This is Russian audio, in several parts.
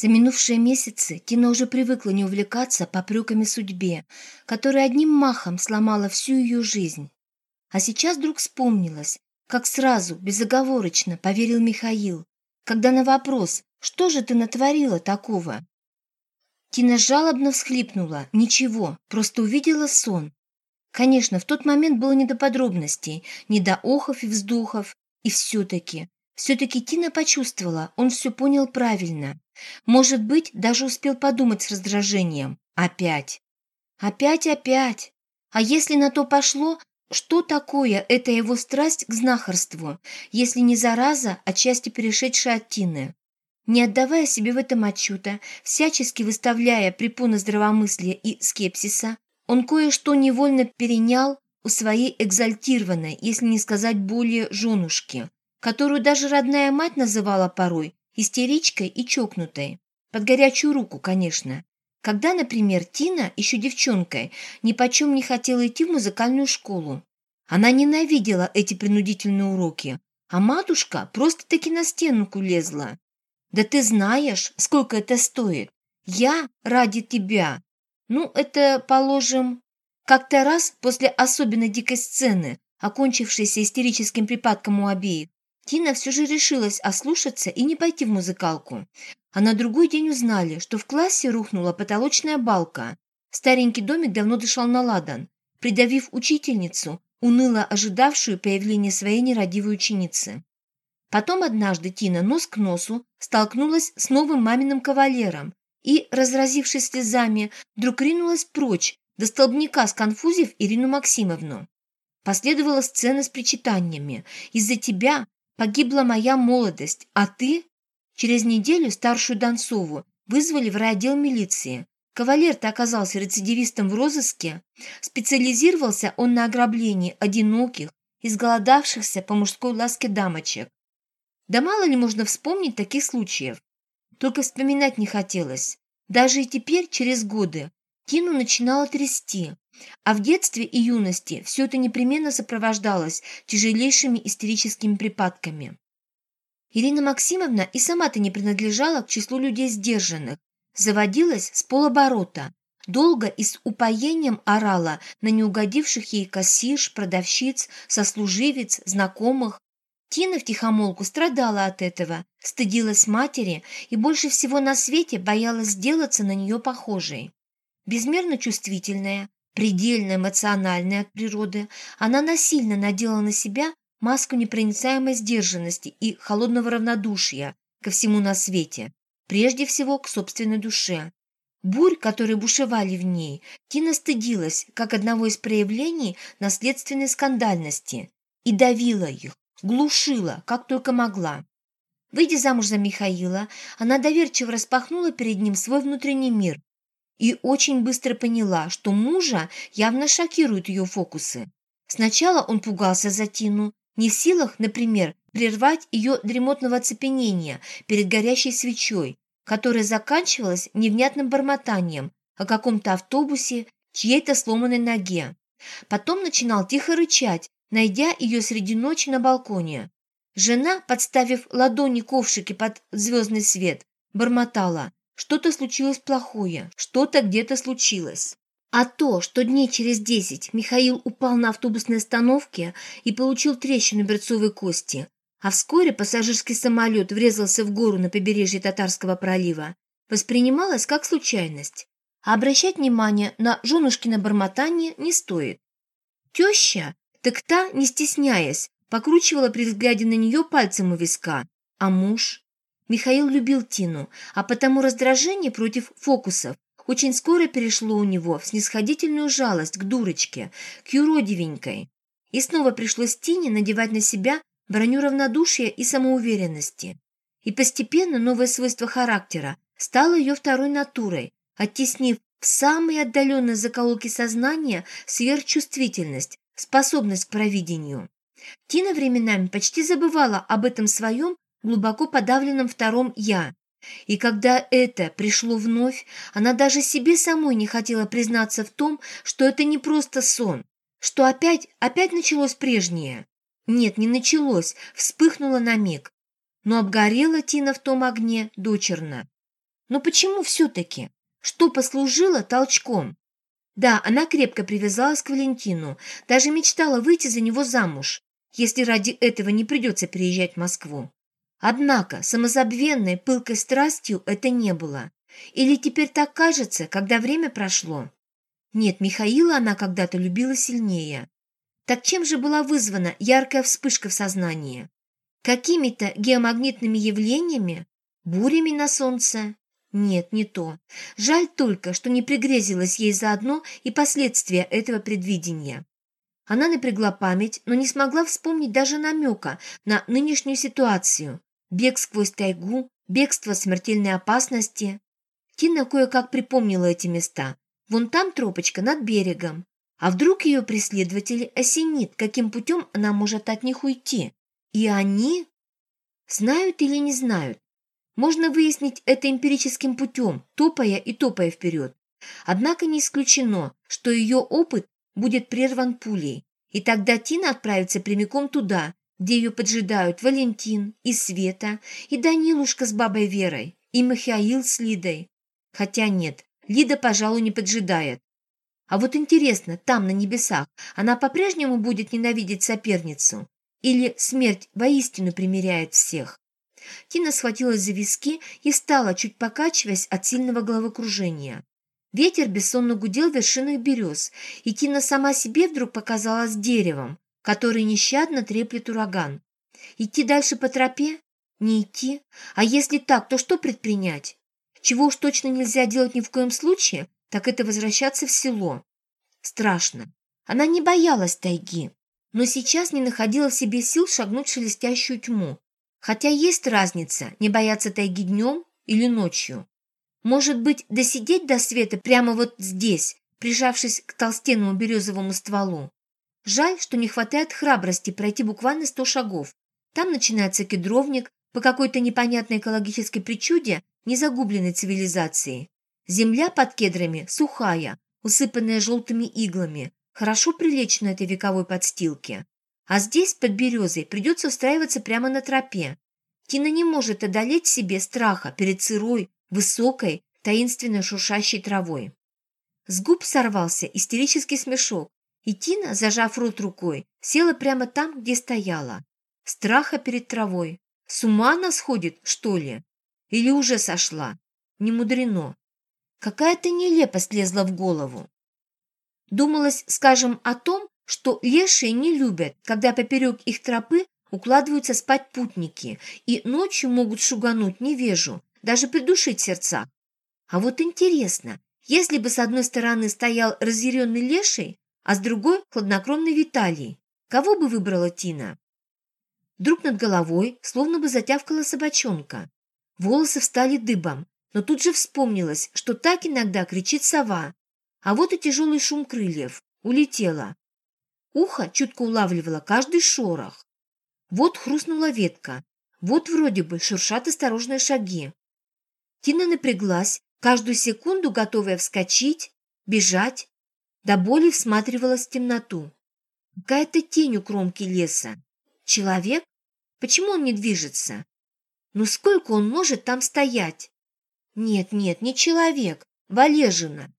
За минувшие месяцы Тина уже привыкла не увлекаться попреками судьбе, которая одним махом сломала всю ее жизнь. А сейчас вдруг вспомнилось, как сразу, безоговорочно поверил Михаил, когда на вопрос «Что же ты натворила такого?» Тина жалобно всхлипнула. Ничего, просто увидела сон. Конечно, в тот момент было не до подробностей, не до охов и вздохов. И все-таки, все-таки Тина почувствовала, он все понял правильно. Может быть, даже успел подумать с раздражением. Опять. Опять, опять. А если на то пошло, что такое эта его страсть к знахарству, если не зараза, отчасти перешедшая от Тины? Не отдавая себе в этом отчета, всячески выставляя препоны здравомыслия и скепсиса, он кое-что невольно перенял у своей экзальтированной, если не сказать более женушки, которую даже родная мать называла порой истеричкой и чокнутой. Под горячую руку, конечно. Когда, например, Тина, еще девчонкой, ни почем не хотела идти в музыкальную школу. Она ненавидела эти принудительные уроки, а матушка просто-таки на стенку лезла. «Да ты знаешь, сколько это стоит? Я ради тебя. Ну, это, положим, как-то раз после особенно дикой сцены, окончившейся истерическим припадком у обеих, Тина все же решилась ослушаться и не пойти в музыкалку. А на другой день узнали, что в классе рухнула потолочная балка. Старенький домик давно дышал на ладан, придавив учительницу, уныло ожидавшую появления своей нерадивой ученицы. Потом однажды Тина нос к носу столкнулась с новым маминым кавалером и, разразившись слезами, вдруг ринулась прочь, до столбняка сконфузив Ирину Максимовну. Последовала сцена с причитаниями. «Из-за тебя Погибла моя молодость, а ты...» Через неделю старшую Донцову вызвали в райотдел милиции. Кавалер-то оказался рецидивистом в розыске. Специализировался он на ограблении одиноких, изголодавшихся по мужской ласке дамочек. Да мало ли можно вспомнить таких случаев. Только вспоминать не хотелось. Даже и теперь, через годы, Тину начинало трясти. А в детстве и юности все это непременно сопровождалось тяжелейшими истерическими припадками. Ирина Максимовна и сама-то не принадлежала к числу людей сдержанных, заводилась с полоборота, долго и с упоением орала на неугодивших ей кассирш, продавщиц, сослуживец, знакомых. Тина втихомолку страдала от этого, стыдилась матери и больше всего на свете боялась сделаться на нее похожей. Безмерно чувствительная, предельно эмоциональная от природы, она насильно надела на себя маску непроницаемой сдержанности и холодного равнодушия ко всему на свете, прежде всего к собственной душе. Бурь, которые бушевали в ней, Тина стыдилась, как одного из проявлений наследственной скандальности, и давила их, глушила, как только могла. Выйдя замуж за Михаила, она доверчиво распахнула перед ним свой внутренний мир, и очень быстро поняла, что мужа явно шокируют ее фокусы. Сначала он пугался за Тину, не в силах, например, прервать ее дремотного оцепенения перед горящей свечой, которая заканчивалась невнятным бормотанием о каком-то автобусе, чьей-то сломанной ноге. Потом начинал тихо рычать, найдя ее среди ночи на балконе. Жена, подставив ладони ковшики под звездный свет, бормотала что-то случилось плохое, что-то где-то случилось. А то, что дней через десять Михаил упал на автобусной остановке и получил трещину берцовой кости, а вскоре пассажирский самолет врезался в гору на побережье Татарского пролива, воспринималось как случайность. А обращать внимание на женушкино бормотание не стоит. Теща, так та, не стесняясь, покручивала при взгляде на нее пальцем у виска, а муж... Михаил любил Тину, а потому раздражение против фокусов очень скоро перешло у него в снисходительную жалость к дурочке, к юродивенькой. И снова пришлось Тине надевать на себя броню равнодушия и самоуверенности. И постепенно новое свойство характера стало ее второй натурой, оттеснив в самые отдаленные закоулки сознания сверхчувствительность, способность к провидению. Тина временами почти забывала об этом своем глубоко подавленном втором «я». И когда это пришло вновь, она даже себе самой не хотела признаться в том, что это не просто сон, что опять, опять началось прежнее. Нет, не началось, вспыхнуло на миг. Но обгорела Тина в том огне дочерно. Но почему все-таки? Что послужило толчком? Да, она крепко привязалась к Валентину, даже мечтала выйти за него замуж, если ради этого не придется переезжать в Москву. Однако самозабвенной, пылкой страстью это не было. Или теперь так кажется, когда время прошло? Нет, Михаила она когда-то любила сильнее. Так чем же была вызвана яркая вспышка в сознании? Какими-то геомагнитными явлениями? Бурями на солнце? Нет, не то. Жаль только, что не пригрезилось ей заодно и последствия этого предвидения. Она напрягла память, но не смогла вспомнить даже намека на нынешнюю ситуацию. Бег сквозь тайгу, бегство смертельной опасности. Тина кое-как припомнила эти места. Вон там тропочка над берегом. А вдруг ее преследователи осенит, каким путем она может от них уйти? И они... Знают или не знают? Можно выяснить это эмпирическим путем, топая и топая вперед. Однако не исключено, что ее опыт будет прерван пулей, и тогда Тина отправится прямиком туда, где ее поджидают Валентин и Света, и Данилушка с бабой Верой, и Михаил с Лидой. Хотя нет, Лида, пожалуй, не поджидает. А вот интересно, там, на небесах, она по-прежнему будет ненавидеть соперницу? Или смерть воистину примиряет всех? Тина схватилась за виски и встала, чуть покачиваясь от сильного головокружения. Ветер бессонно гудел в вершинах берез, и Тина сама себе вдруг показалась деревом, который нещадно треплет ураган. Идти дальше по тропе? Не идти? А если так, то что предпринять? Чего уж точно нельзя делать ни в коем случае, так это возвращаться в село. Страшно. Она не боялась тайги, но сейчас не находила в себе сил шагнуть в шелестящую тьму, Хотя есть разница, не бояться тайги днем или ночью. Может быть, досидеть до света прямо вот здесь, прижавшись к толстенному березовому стволу. Жаль, что не хватает храбрости пройти буквально сто шагов. Там начинается кедровник по какой-то непонятной экологической причуде незагубленной цивилизации. Земля под кедрами сухая, усыпанная желтыми иглами, хорошо прилечь на этой вековой подстилке. А здесь, под березой, придется устраиваться прямо на тропе. Тина не может одолеть себе страха перед сырой, высокой, таинственно шуршащей травой. С губ сорвался истерический смешок, и Тина, зажав рот рукой, села прямо там, где стояла. Страха перед травой. С ума она сходит, что ли? Или уже сошла? Не мудрено. Какая-то нелепость лезла в голову. Думалось, скажем, о том, что лешие не любят, когда поперек их тропы укладываются спать путники и ночью могут шугануть невежу, даже придушить сердца. А вот интересно, если бы с одной стороны стоял разъяренный леший, а с другой – хладнокровный Виталий, кого бы выбрала Тина? Вдруг над головой словно бы затявкала собачонка. Волосы встали дыбом, но тут же вспомнилось, что так иногда кричит сова. А вот и тяжелый шум крыльев. Улетела. Ухо чутко улавливало каждый шорох. Вот хрустнула ветка, вот вроде бы шуршат осторожные шаги. Тина напряглась, каждую секунду готовая вскочить, бежать. До боли всматривалась в темноту. Какая-то тень у кромки леса. Человек? Почему он не движется? Ну сколько он может там стоять? Нет, нет, не человек, Валежина.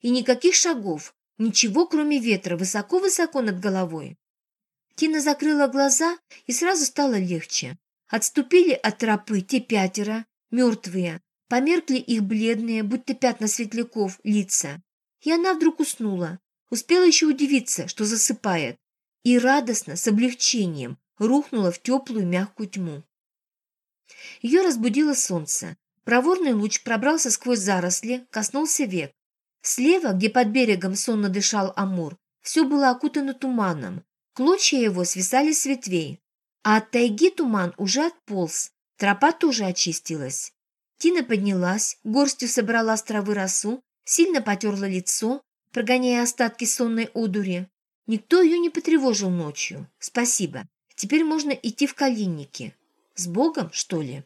И никаких шагов, Ничего, кроме ветра, высоко-высоко над головой. Тина закрыла глаза, и сразу стало легче. Отступили от тропы те пятеро, мертвые, померкли их бледные, будто пятна светляков, лица. И она вдруг уснула. Успела еще удивиться, что засыпает. И радостно, с облегчением, рухнула в теплую мягкую тьму. Ее разбудило солнце. Проворный луч пробрался сквозь заросли, коснулся век. Слева, где под берегом сонно дышал Амур, все было окутано туманом. Клочья его свисали с ветвей. А от тайги туман уже отполз. Тропа тоже очистилась. Тина поднялась, горстью собрала с травы росу, сильно потерла лицо, прогоняя остатки сонной одури. Никто ее не потревожил ночью. Спасибо. Теперь можно идти в калинники. С Богом, что ли?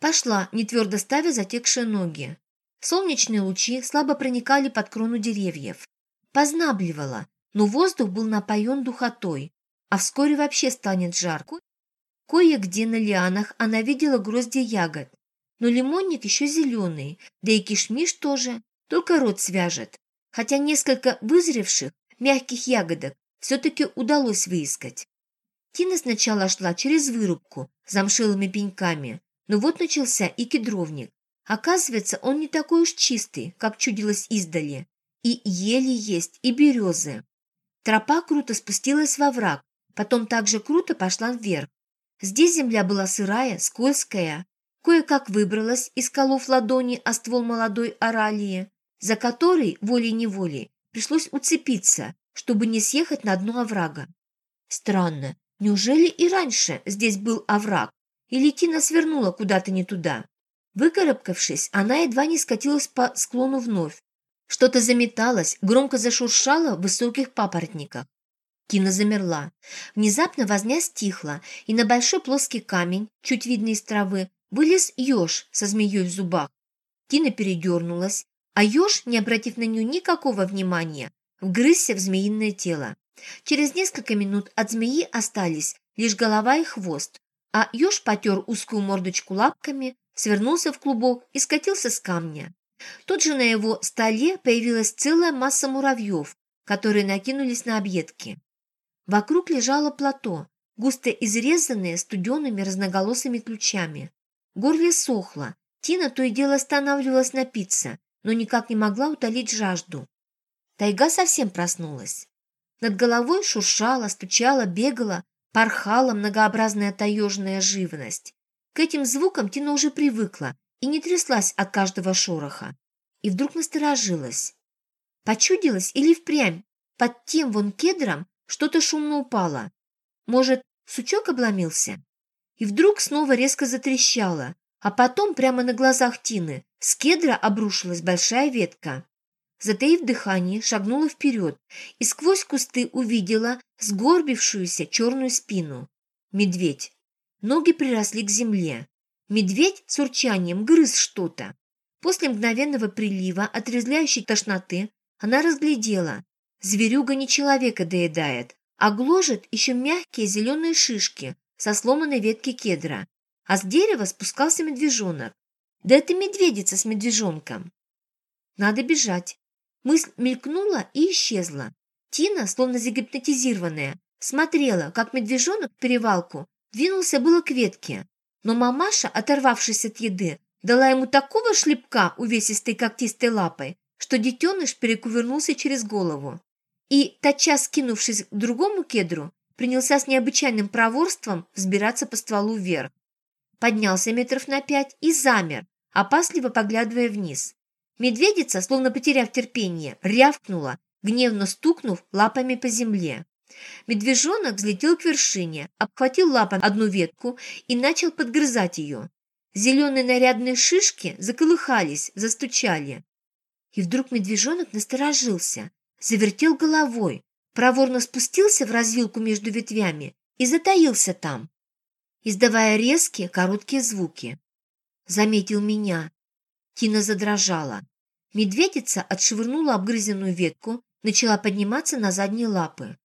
Пошла, не твердо ставя затекшие ноги. Солнечные лучи слабо проникали под крону деревьев. Познабливало, но воздух был напоен духотой, а вскоре вообще станет жарко. Кое-где на лианах она видела грозди ягод. Но лимонник еще зеленый, да и кишмиш тоже, только рот свяжет. Хотя несколько вызревших, мягких ягодок все-таки удалось выискать. Тина сначала шла через вырубку, замшелыми пеньками, но вот начался и кедровник. Оказывается, он не такой уж чистый, как чудилось издали. И ели есть, и березы. Тропа круто спустилась во враг, потом также круто пошла вверх. Здесь земля была сырая, скользкая. Кое-как выбралась из колов ладони о ствол молодой оралии, за которой волей-неволей пришлось уцепиться, чтобы не съехать на дно оврага. Странно, неужели и раньше здесь был овраг? Или Тина свернула куда-то не туда? Выкарабкавшись, она едва не скатилась по склону вновь. Что-то заметалось, громко зашуршало в высоких папоротниках. Тина замерла. Внезапно возня стихла, и на большой плоский камень, чуть видный из травы, вылез еж со змеей в зубах. Тина передернулась, а еж, не обратив на нее никакого внимания, вгрызся в змеиное тело. Через несколько минут от змеи остались лишь голова и хвост, а еж потер узкую мордочку лапками, свернулся в клубок и скатился с камня. Тут же на его столе появилась целая масса муравьев, которые накинулись на объедки. Вокруг лежало плато, густо изрезанное студенными разноголосыми ключами. Горле сохло, Тина то и дело останавливалась напиться, но никак не могла утолить жажду. Тайга совсем проснулась. Над головой шуршала, стучала, бегала, порхала многообразная таежная живность. К этим звукам Тина уже привыкла и не тряслась от каждого шороха. И вдруг насторожилась. Почудилась или впрямь под тем вон кедром что-то шумно упало. Может, сучок обломился? И вдруг снова резко затрещало, а потом прямо на глазах Тины с кедра обрушилась большая ветка. Затаив дыхание, шагнула вперед и сквозь кусты увидела сгорбившуюся черную спину. Медведь. Ноги приросли к земле. Медведь с урчанием грыз что-то. После мгновенного прилива, отрезляющей тошноты, она разглядела. Зверюга не человека доедает, а гложет еще мягкие зеленые шишки со сломанной ветки кедра. А с дерева спускался медвежонок. Да это медведица с медвежонком. Надо бежать. Мысль мелькнула и исчезла. Тина, словно загипнотизированная, смотрела, как медвежонок в перевалку двинулся было к ветке. Но мамаша, оторвавшись от еды, дала ему такого шлепка увесистой когтистой лапой, что детеныш перекувернулся через голову. И, тотчас скинувшись к другому кедру, принялся с необычайным проворством взбираться по стволу вверх. Поднялся метров на пять и замер, опасливо поглядывая вниз. Медведица, словно потеряв терпение, рявкнула, гневно стукнув лапами по земле. Медвежонок взлетел к вершине, обхватил лапой одну ветку и начал подгрызать ее. Зеленые нарядные шишки заколыхались, застучали. И вдруг медвежонок насторожился, завертел головой, проворно спустился в развилку между ветвями и затаился там, издавая резкие короткие звуки. Заметил меня, Тина задрожала. Медведица отшвырнула обгрызенную ветку, начала подниматься на задние лапы.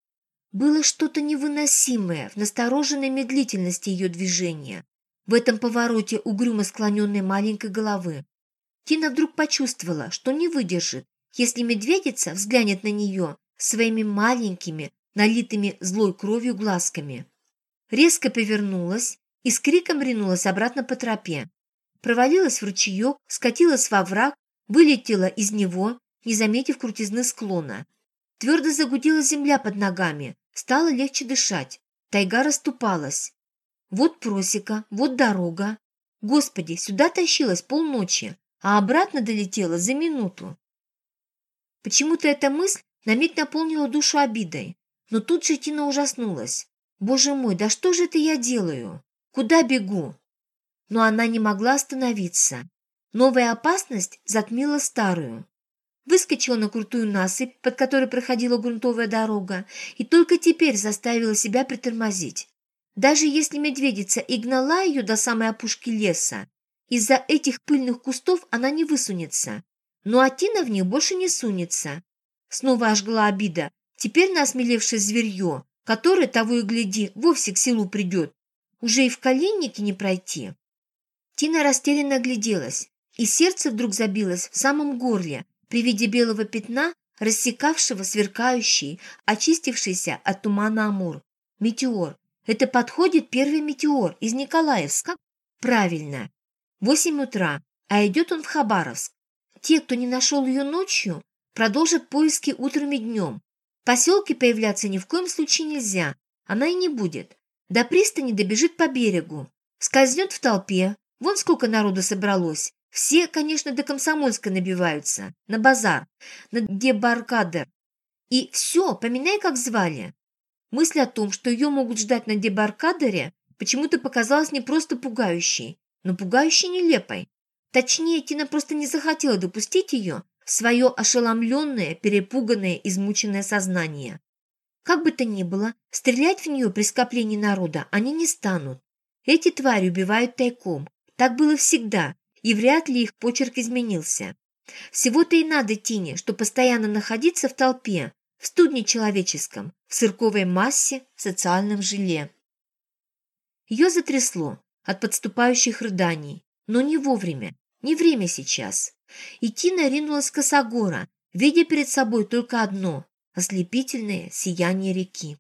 Было что-то невыносимое в настороженной медлительности ее движения, в этом повороте угрюмо склоненной маленькой головы. Тина вдруг почувствовала, что не выдержит, если медведица взглянет на нее своими маленькими, налитыми злой кровью глазками. Резко повернулась и с криком ринулась обратно по тропе провалилась в ручеек, скатилась во враг, вылетела из него, не заметив крутизны склона. Твердо загудела земля под ногами, стало легче дышать. Тайга расступалась. Вот просека, вот дорога. Господи, сюда тащилась полночи, а обратно долетела за минуту. Почему-то эта мысль на миг наполнила душу обидой. Но тут же Тина ужаснулась. Боже мой, да что же это я делаю? Куда бегу? но она не могла остановиться. Новая опасность затмила старую. Выскочила на крутую насыпь, под которой проходила грунтовая дорога, и только теперь заставила себя притормозить. Даже если медведица и гнала ее до самой опушки леса, из-за этих пыльных кустов она не высунется. Но Атина в них больше не сунется. Снова ожгла обида. Теперь на осмелевшее зверье, которое, того и гляди, вовсе к селу придет. Уже и в коленнике не пройти. Тина растерянно огляделась, и сердце вдруг забилось в самом горле при виде белого пятна, рассекавшего сверкающий, очистившийся от тумана Амур. Метеор. Это подходит первый метеор из Николаевска? Правильно. Восемь утра, а идет он в Хабаровск. Те, кто не нашел ее ночью, продолжат поиски утром и днем. В поселке появляться ни в коем случае нельзя, она и не будет. До пристани добежит по берегу, скользнет в толпе, вон сколько народу собралось. Все, конечно, до Комсомольска набиваются, на базар, на дебаркадер. И все, поминай, как звали. Мысль о том, что ее могут ждать на дебаркадере, почему-то показалась не просто пугающей, но пугающей нелепой. Точнее, Тина просто не захотела допустить ее свое ошеломленное, перепуганное, измученное сознание. Как бы то ни было, стрелять в нее при скоплении народа они не станут. Эти твари убивают тайком. Так было всегда, и вряд ли их почерк изменился. Всего-то и надо Тине, что постоянно находиться в толпе, в студне человеческом, в цирковой массе, в социальном желе. Ее затрясло от подступающих рыданий, но не вовремя, не время сейчас. И Тина ринулась к Косогора, видя перед собой только одно – ослепительное сияние реки.